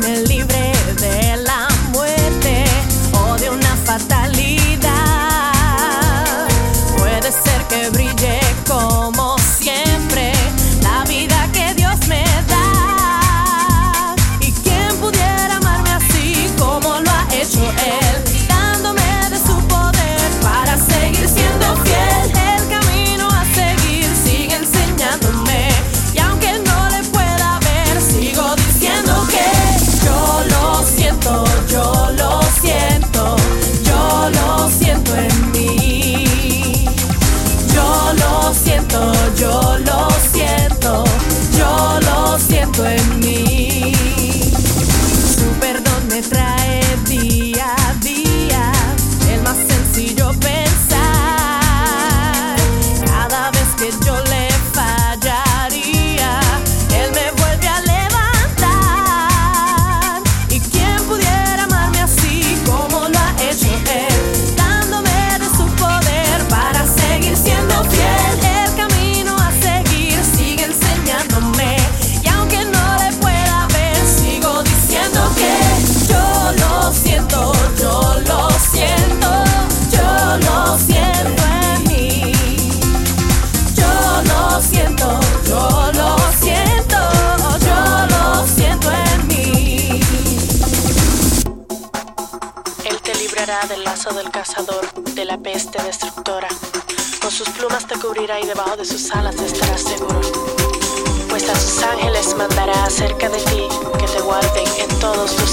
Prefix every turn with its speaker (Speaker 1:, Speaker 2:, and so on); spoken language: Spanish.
Speaker 1: me libre de la muerte o de una fatal. día a día, el más sencillo pero
Speaker 2: del lazo del cazador, de la peste destructora. Con sus plumas te cubrirá y debajo de sus alas estarás seguro. Pues a sus ángeles mandará acerca de ti que te guarden en todos tus